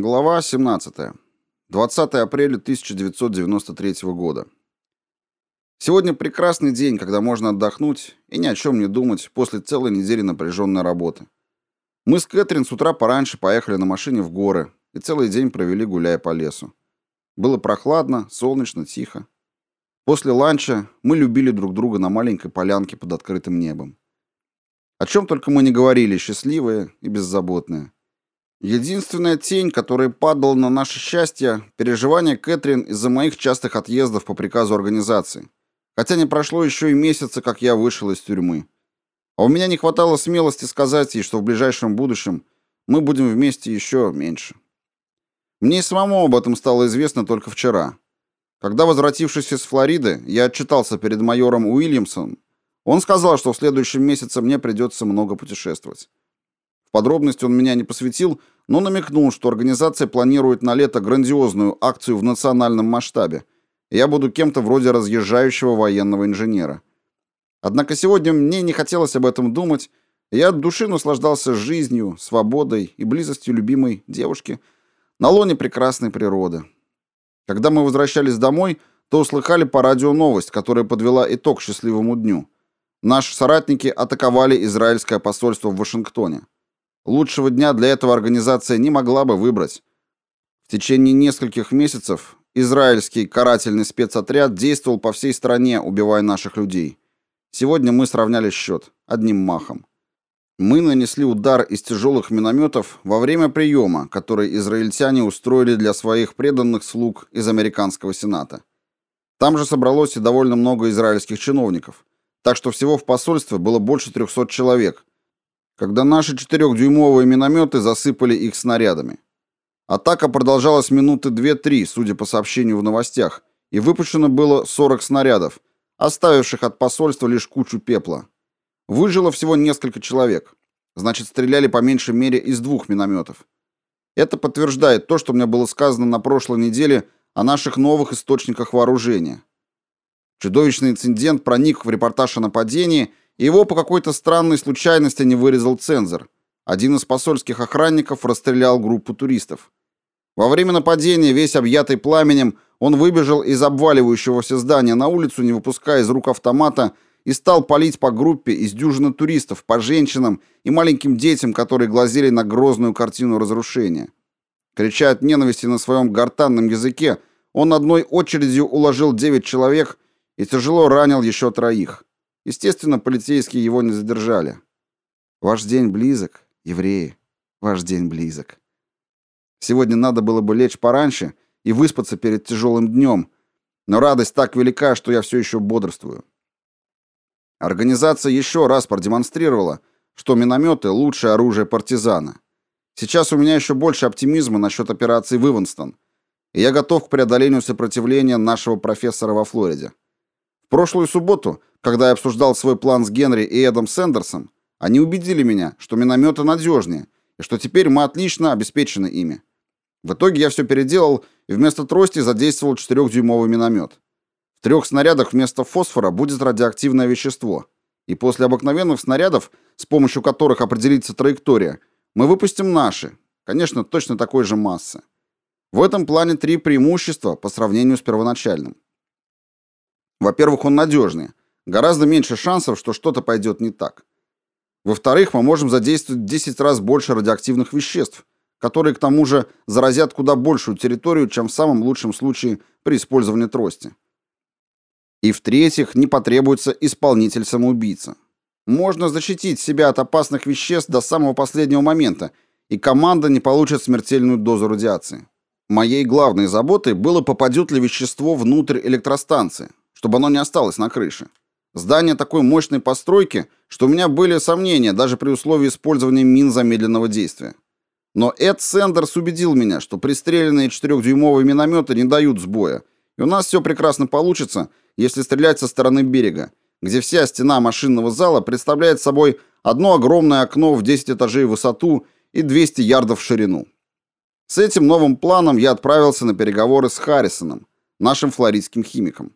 Глава 17. 20 апреля 1993 года. Сегодня прекрасный день, когда можно отдохнуть и ни о чем не думать после целой недели напряженной работы. Мы с Кэтрин с утра пораньше поехали на машине в горы и целый день провели, гуляя по лесу. Было прохладно, солнечно, тихо. После ланча мы любили друг друга на маленькой полянке под открытым небом. О чем только мы не говорили, счастливые и беззаботные. Единственная тень, которая падала на наше счастье, переживание Кэтрин из-за моих частых отъездов по приказу организации. Хотя не прошло еще и месяца, как я вышел из тюрьмы. А у меня не хватало смелости сказать ей, что в ближайшем будущем мы будем вместе еще меньше. Мне самому об этом стало известно только вчера. Когда, возвратившись из Флориды, я отчитался перед майором Уильямсом, он сказал, что в следующем месяце мне придется много путешествовать. В подробности он меня не посвятил, но намекнул, что организация планирует на лето грандиозную акцию в национальном масштабе. я буду кем-то вроде разъезжающего военного инженера. Однако сегодня мне не хотелось об этом думать, я от души наслаждался жизнью, свободой и близостью любимой девушки на лоне прекрасной природы. Когда мы возвращались домой, то услыхали по радио новость, которая подвела итог счастливому дню. Наши соратники атаковали израильское посольство в Вашингтоне. Лучшего дня для этого организация не могла бы выбрать. В течение нескольких месяцев израильский карательный спецотряд действовал по всей стране, убивая наших людей. Сегодня мы сравняли счет одним махом. Мы нанесли удар из тяжелых минометов во время приема, который израильтяне устроили для своих преданных слуг из американского сената. Там же собралось и довольно много израильских чиновников, так что всего в посольстве было больше 300 человек, когда наши четырехдюймовые минометы засыпали их снарядами. Атака продолжалась минуты 2-3, судя по сообщению в новостях, и выпущено было 40 снарядов, оставивших от посольства лишь кучу пепла. Выжило всего несколько человек. Значит, стреляли по меньшей мере из двух минометов. Это подтверждает то, что мне было сказано на прошлой неделе о наших новых источниках вооружения. Чудовищный инцидент проник в репортаж о нападении его по какой-то странной случайности не вырезал цензор. Один из посольских охранников расстрелял группу туристов. Во время нападения, весь объятый пламенем, он выбежал из обваливающегося здания на улицу, не выпуская из рук автомата, и стал палить по группе из дюжины туристов, по женщинам и маленьким детям, которые глазели на грозную картину разрушения. Крича от ненависти на своем гортанном языке, он одной очередью уложил девять человек и тяжело ранил еще троих. Естественно, полицейские его не задержали. Ваш день близок, евреи. Ваш день близок. Сегодня надо было бы лечь пораньше и выспаться перед тяжелым днем, но радость так велика, что я все еще бодрствую. Организация еще раз продемонстрировала, что минометы — лучшее оружие партизана. Сейчас у меня еще больше оптимизма насчет операции «Выванстон», и я готов к преодолению сопротивления нашего профессора во Флориде. В прошлую субботу когда я обсуждал свой план с Генри и Эдом Сэндерсом, они убедили меня, что минометы надежнее, и что теперь мы отлично обеспечены ими. В итоге я все переделал и вместо трости задействовал четырехдюймовый миномет. В трех снарядах вместо фосфора будет радиоактивное вещество. И после обыкновенных снарядов, с помощью которых определится траектория, мы выпустим наши, конечно, точно такой же массы. В этом плане три преимущества по сравнению с первоначальным. Во-первых, он надежнее, Гораздо меньше шансов, что что-то пойдет не так. Во-вторых, мы можем задействовать в 10 раз больше радиоактивных веществ, которые к тому же заразят куда большую территорию, чем в самом лучшем случае при использовании трости. И в-третьих, не потребуется исполнитель-самоубийца. Можно защитить себя от опасных веществ до самого последнего момента, и команда не получит смертельную дозу радиации. Моей главной заботой было, попадет ли вещество внутрь электростанции, чтобы оно не осталось на крыше. Здание такой мощной постройки, что у меня были сомнения даже при условии использования мин замедленного действия. Но Эд Сендерс убедил меня, что пристреленные четырехдюймовые минометы не дают сбоя, и у нас все прекрасно получится, если стрелять со стороны берега, где вся стена машинного зала представляет собой одно огромное окно в 10 этажей в высоту и 200 ярдов в ширину. С этим новым планом я отправился на переговоры с Харрисоном, нашим флоридским химиком.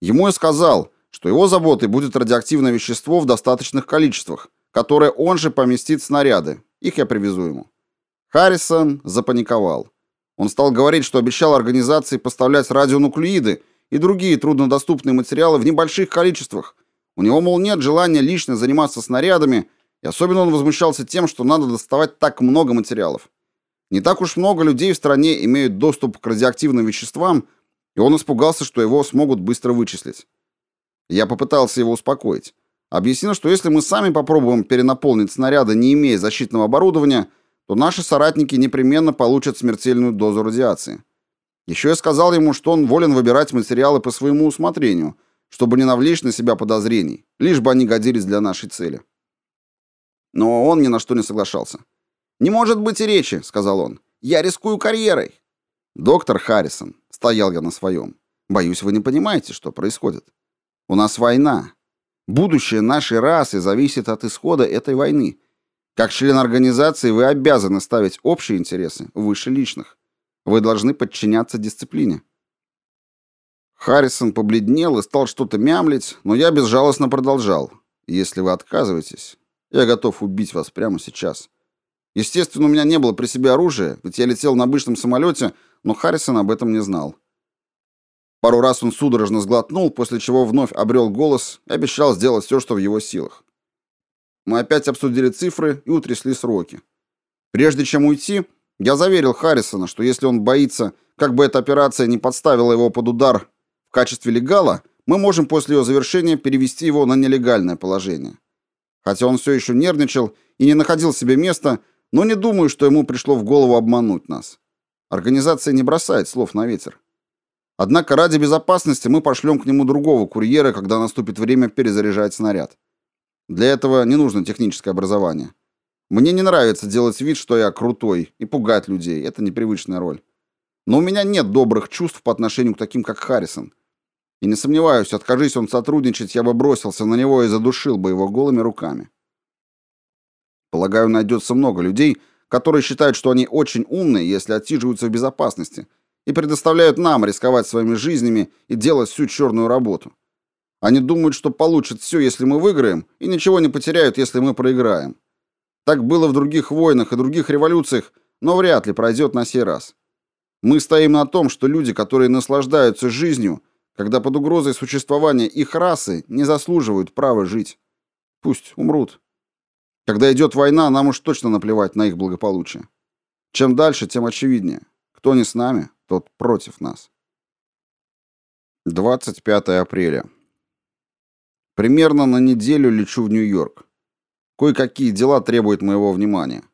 Ему я сказал, что его заботой будет радиоактивное вещество в достаточных количествах, которое он же поместит снаряды. Их я привезу ему. Харрисон запаниковал. Он стал говорить, что обещал организации поставлять радионуклеиды и другие труднодоступные материалы в небольших количествах. У него, мол, нет желания лично заниматься снарядами, и особенно он возмущался тем, что надо доставать так много материалов. Не так уж много людей в стране имеют доступ к радиоактивным веществам, и он испугался, что его смогут быстро вычислить. Я попытался его успокоить. Объяснил, что если мы сами попробуем перенаполнить снаряды, не имея защитного оборудования, то наши соратники непременно получат смертельную дозу радиации. Еще я сказал ему, что он волен выбирать материалы по своему усмотрению, чтобы не навлечь на себя подозрений, лишь бы они годились для нашей цели. Но он ни на что не соглашался. «Не может быть и речи», — сказал он. «Я рискую карьерой». «Доктор Харрисон», — стоял я на своем, — «боюсь, вы не понимаете, что происходит. У нас война. Будущее нашей расы зависит от исхода этой войны. Как член организации вы обязаны ставить общие интересы выше личных. Вы должны подчиняться дисциплине. Харрисон побледнел и стал что-то мямлить, но я безжалостно продолжал. Если вы отказываетесь, я готов убить вас прямо сейчас. Естественно, у меня не было при себе оружия, ведь я летел на обычном самолете, но Харрисон об этом не знал. Пару раз он судорожно сглотнул, после чего вновь обрел голос и обещал сделать все, что в его силах. Мы опять обсудили цифры и утрясли сроки. Прежде чем уйти, я заверил Харрисона, что если он боится, как бы эта операция не подставила его под удар в качестве легала, мы можем после ее завершения перевести его на нелегальное положение. Хотя он все еще нервничал и не находил себе места, но не думаю, что ему пришло в голову обмануть нас. Организация не бросает слов на ветер. Однако ради безопасности мы пошлем к нему другого курьера, когда наступит время перезаряжать снаряд. Для этого не нужно техническое образование. Мне не нравится делать вид, что я крутой, и пугать людей. Это непривычная роль. Но у меня нет добрых чувств по отношению к таким, как Харрисон. И не сомневаюсь, откажись он сотрудничать, я бы бросился на него и задушил бы его голыми руками. Полагаю, найдется много людей, которые считают, что они очень умные, если отсиживаются в безопасности, и предоставляют нам рисковать своими жизнями и делать всю черную работу. Они думают, что получат все, если мы выиграем, и ничего не потеряют, если мы проиграем. Так было в других войнах и других революциях, но вряд ли пройдет на сей раз. Мы стоим на том, что люди, которые наслаждаются жизнью, когда под угрозой существования их расы, не заслуживают права жить. Пусть умрут. Когда идет война, нам уж точно наплевать на их благополучие. Чем дальше, тем очевиднее. Кто не с нами, тот против нас. 25 апреля. Примерно на неделю лечу в Нью-Йорк. Кое-какие дела требуют моего внимания.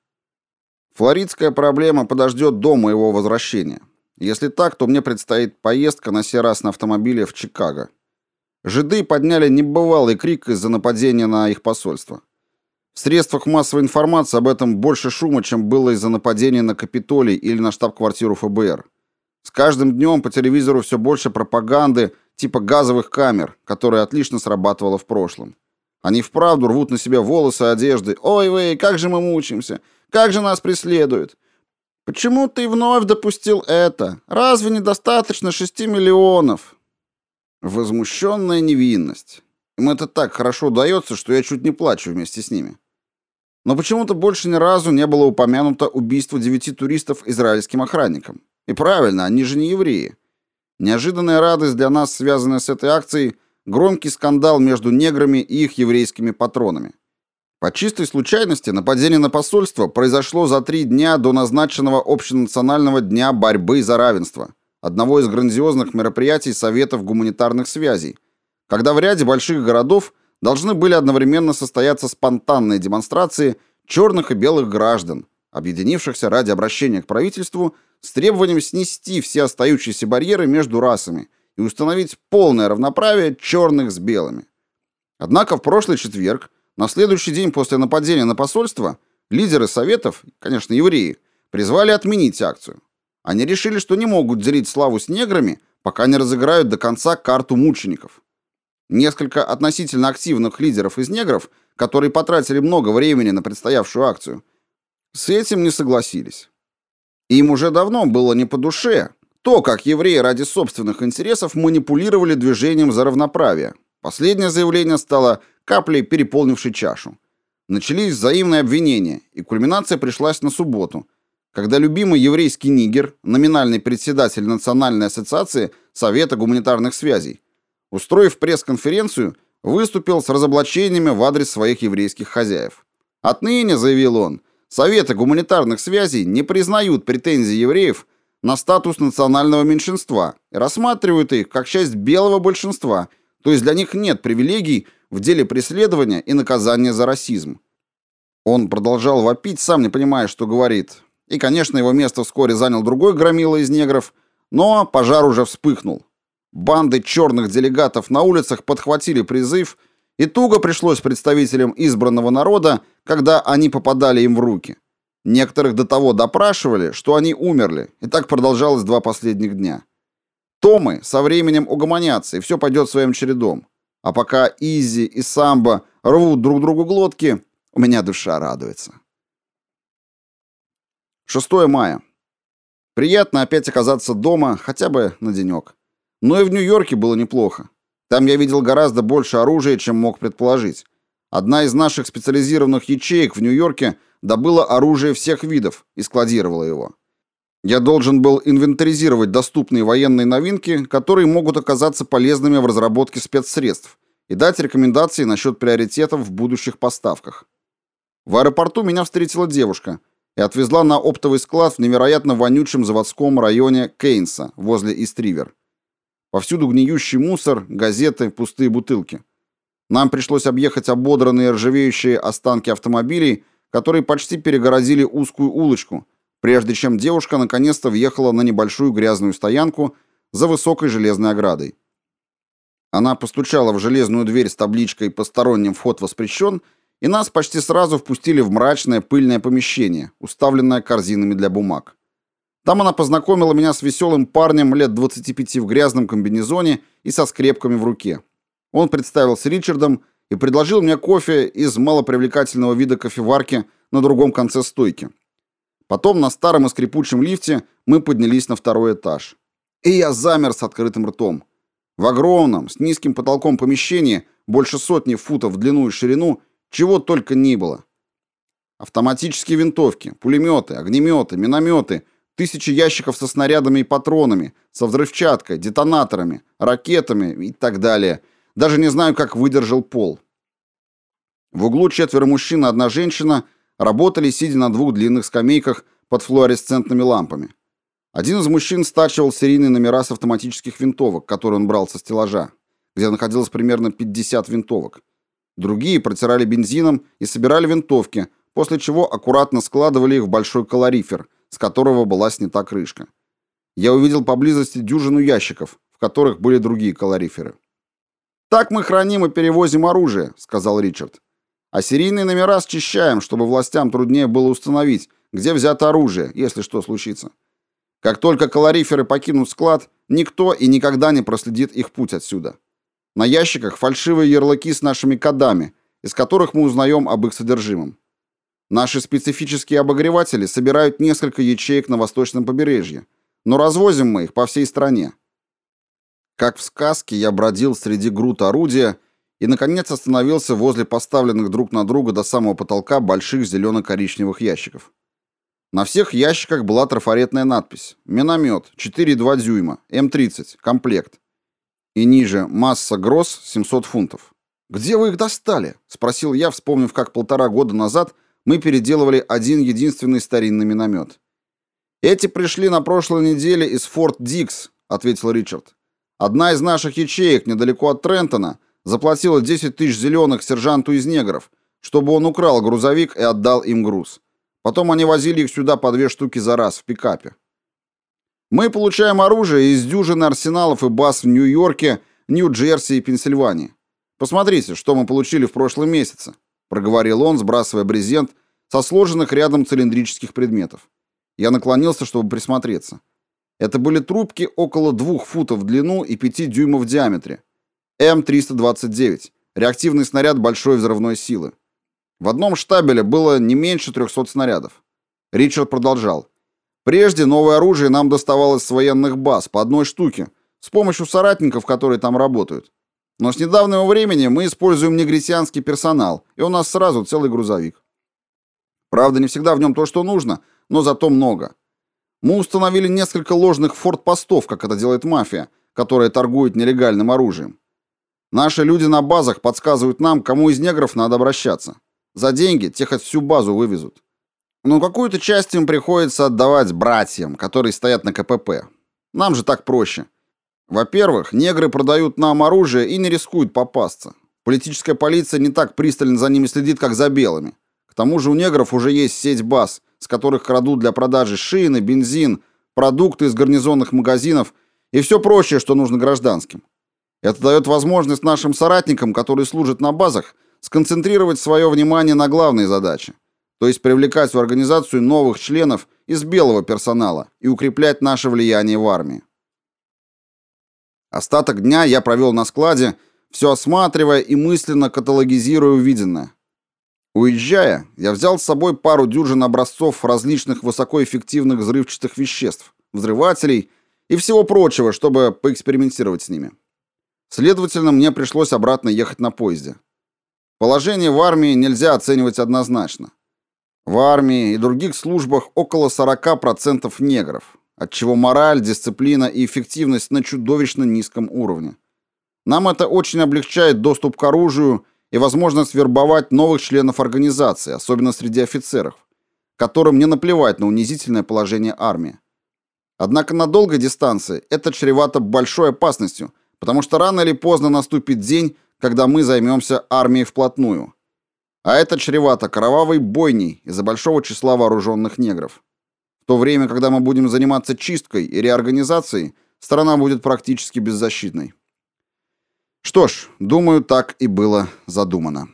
Флоридская проблема подождет до моего возвращения. Если так, то мне предстоит поездка на сей раз на автомобиле в Чикаго. Жиды подняли небывалый крик из-за нападения на их посольство. В средствах массовой информации об этом больше шума, чем было из-за нападения на Капитолий или на штаб-квартиру ФБР. С каждым днем по телевизору все больше пропаганды, типа газовых камер, которая отлично срабатывала в прошлом. Они вправду рвут на себя волосы, одежды. Ой, вы, как же мы мучимся! Как же нас преследуют! Почему ты вновь допустил это? Разве недостаточно шести миллионов? Возмущенная невинность. Им это так хорошо удается, что я чуть не плачу вместе с ними. Но почему-то больше ни разу не было упомянуто убийство девяти туристов израильским охранником. И правильно, они же не евреи. Неожиданная радость для нас, связанная с этой акцией, громкий скандал между неграми и их еврейскими патронами. По чистой случайности нападение на посольство произошло за три дня до назначенного общенационального дня борьбы за равенство, одного из грандиозных мероприятий Советов гуманитарных связей, когда в ряде больших городов должны были одновременно состояться спонтанные демонстрации черных и белых граждан, объединившихся ради обращения к правительству с требованием снести все остающиеся барьеры между расами и установить полное равноправие черных с белыми. Однако в прошлый четверг, на следующий день после нападения на посольство, лидеры советов, конечно, евреи, призвали отменить акцию. Они решили, что не могут делить славу с неграми, пока не разыграют до конца карту мучеников. Несколько относительно активных лидеров из негров, которые потратили много времени на предстоявшую акцию, с этим не согласились. Им уже давно было не по душе то, как евреи ради собственных интересов манипулировали движением за равноправие. Последнее заявление стало каплей, переполнившей чашу. Начались взаимные обвинения, и кульминация пришлась на субботу, когда любимый еврейский нигер, номинальный председатель Национальной ассоциации Совета гуманитарных связей, устроив пресс-конференцию, выступил с разоблачениями в адрес своих еврейских хозяев. Отныне, заявил он, Советы гуманитарных связей не признают претензий евреев на статус национального меньшинства и рассматривают их как часть белого большинства, то есть для них нет привилегий в деле преследования и наказания за расизм. Он продолжал вопить, сам не понимая, что говорит. И, конечно, его место вскоре занял другой громила из негров, но пожар уже вспыхнул. Банды черных делегатов на улицах подхватили призыв, и туго пришлось представителям избранного народа, когда они попадали им в руки. Некоторых до того допрашивали, что они умерли, и так продолжалось два последних дня. Томы со временем угомонятся, и все пойдет своим чередом. А пока Изи и Самбо рвут друг другу глотки, у меня душа радуется. 6 мая. Приятно опять оказаться дома, хотя бы на денек. Но и в Нью-Йорке было неплохо. Там я видел гораздо больше оружия, чем мог предположить. Одна из наших специализированных ячеек в Нью-Йорке добыла оружие всех видов и складировала его. Я должен был инвентаризировать доступные военные новинки, которые могут оказаться полезными в разработке спецсредств, и дать рекомендации насчет приоритетов в будущих поставках. В аэропорту меня встретила девушка и отвезла на оптовый склад в невероятно вонючем заводском районе Кейнса возле Истривер. Повсюду гниющий мусор, газеты, пустые бутылки. Нам пришлось объехать ободранные ржавеющие останки автомобилей, которые почти перегородили узкую улочку, прежде чем девушка наконец-то въехала на небольшую грязную стоянку за высокой железной оградой. Она постучала в железную дверь с табличкой «Посторонним вход воспрещен», и нас почти сразу впустили в мрачное пыльное помещение, уставленное корзинами для бумаг. Там она познакомила меня с веселым парнем лет 25 в грязном комбинезоне и со скрепками в руке. Он представился Ричардом и предложил мне кофе из малопривлекательного вида кофеварки на другом конце стойки. Потом на старом и скрипучем лифте мы поднялись на второй этаж. И я замер с открытым ртом. В огромном, с низким потолком помещении, больше сотни футов в длину и ширину, чего только не было. Автоматические винтовки, пулеметы, огнеметы, минометы — Тысячи ящиков со снарядами и патронами, со взрывчаткой, детонаторами, ракетами и так далее. Даже не знаю, как выдержал пол. В углу четверо мужчин и одна женщина работали, сидя на двух длинных скамейках под флуоресцентными лампами. Один из мужчин стачивал серийные номера с автоматических винтовок, которые он брал со стеллажа, где находилось примерно 50 винтовок. Другие протирали бензином и собирали винтовки, после чего аккуратно складывали их в большой калорифер, с которого была снята крышка. Я увидел поблизости дюжину ящиков, в которых были другие калориферы. «Так мы храним и перевозим оружие», — сказал Ричард. «А серийные номера счищаем, чтобы властям труднее было установить, где взято оружие, если что случится. Как только калориферы покинут склад, никто и никогда не проследит их путь отсюда. На ящиках фальшивые ярлыки с нашими кодами, из которых мы узнаем об их содержимом. Наши специфические обогреватели собирают несколько ячеек на восточном побережье, но развозим мы их по всей стране. Как в сказке, я бродил среди груд орудия и, наконец, остановился возле поставленных друг на друга до самого потолка больших зелено-коричневых ящиков. На всех ящиках была трафаретная надпись «Миномет, 4,2 дюйма, М-30, комплект». И ниже «Масса Гросс, 700 фунтов». «Где вы их достали?» — спросил я, вспомнив, как полтора года назад мы переделывали один единственный старинный миномет. «Эти пришли на прошлой неделе из Форт Дикс», — ответил Ричард. «Одна из наших ячеек недалеко от Трентона заплатила 10 тысяч зеленых сержанту из негров, чтобы он украл грузовик и отдал им груз. Потом они возили их сюда по две штуки за раз в пикапе. Мы получаем оружие из дюжины арсеналов и баз в Нью-Йорке, Нью-Джерси и Пенсильвании. Посмотрите, что мы получили в прошлом месяце проговорил он, сбрасывая брезент со сложенных рядом цилиндрических предметов. Я наклонился, чтобы присмотреться. Это были трубки около двух футов в длину и пяти дюймов в диаметре. М-329. Реактивный снаряд большой взрывной силы. В одном штабеле было не меньше 300 снарядов. Ричард продолжал. Прежде новое оружие нам доставалось с военных баз по одной штуке, с помощью соратников, которые там работают. Но с недавнего времени мы используем негритянский персонал, и у нас сразу целый грузовик. Правда, не всегда в нем то, что нужно, но зато много. Мы установили несколько ложных фортпостов, как это делает мафия, которая торгует нелегальным оружием. Наши люди на базах подсказывают нам, кому из негров надо обращаться. За деньги тех от всю базу вывезут. Но какую-то часть им приходится отдавать братьям, которые стоят на КПП. Нам же так проще. Во-первых, негры продают нам оружие и не рискуют попасться. Политическая полиция не так пристально за ними следит, как за белыми. К тому же у негров уже есть сеть баз, с которых крадут для продажи шины, бензин, продукты из гарнизонных магазинов и все прочее, что нужно гражданским. Это дает возможность нашим соратникам, которые служат на базах, сконцентрировать свое внимание на главной задаче, то есть привлекать в организацию новых членов из белого персонала и укреплять наше влияние в армии. Остаток дня я провел на складе, все осматривая и мысленно каталогизируя увиденное. Уезжая, я взял с собой пару дюжин образцов различных высокоэффективных взрывчатых веществ, взрывателей и всего прочего, чтобы поэкспериментировать с ними. Следовательно, мне пришлось обратно ехать на поезде. Положение в армии нельзя оценивать однозначно. В армии и других службах около 40% негров, отчего мораль, дисциплина и эффективность на чудовищно низком уровне. Нам это очень облегчает доступ к оружию и возможность вербовать новых членов организации, особенно среди офицеров, которым не наплевать на унизительное положение армии. Однако на долгой дистанции это чревато большой опасностью – потому что рано или поздно наступит день, когда мы займемся армией вплотную. А это чревато кровавой бойней из-за большого числа вооруженных негров. В то время, когда мы будем заниматься чисткой и реорганизацией, страна будет практически беззащитной. Что ж, думаю, так и было задумано.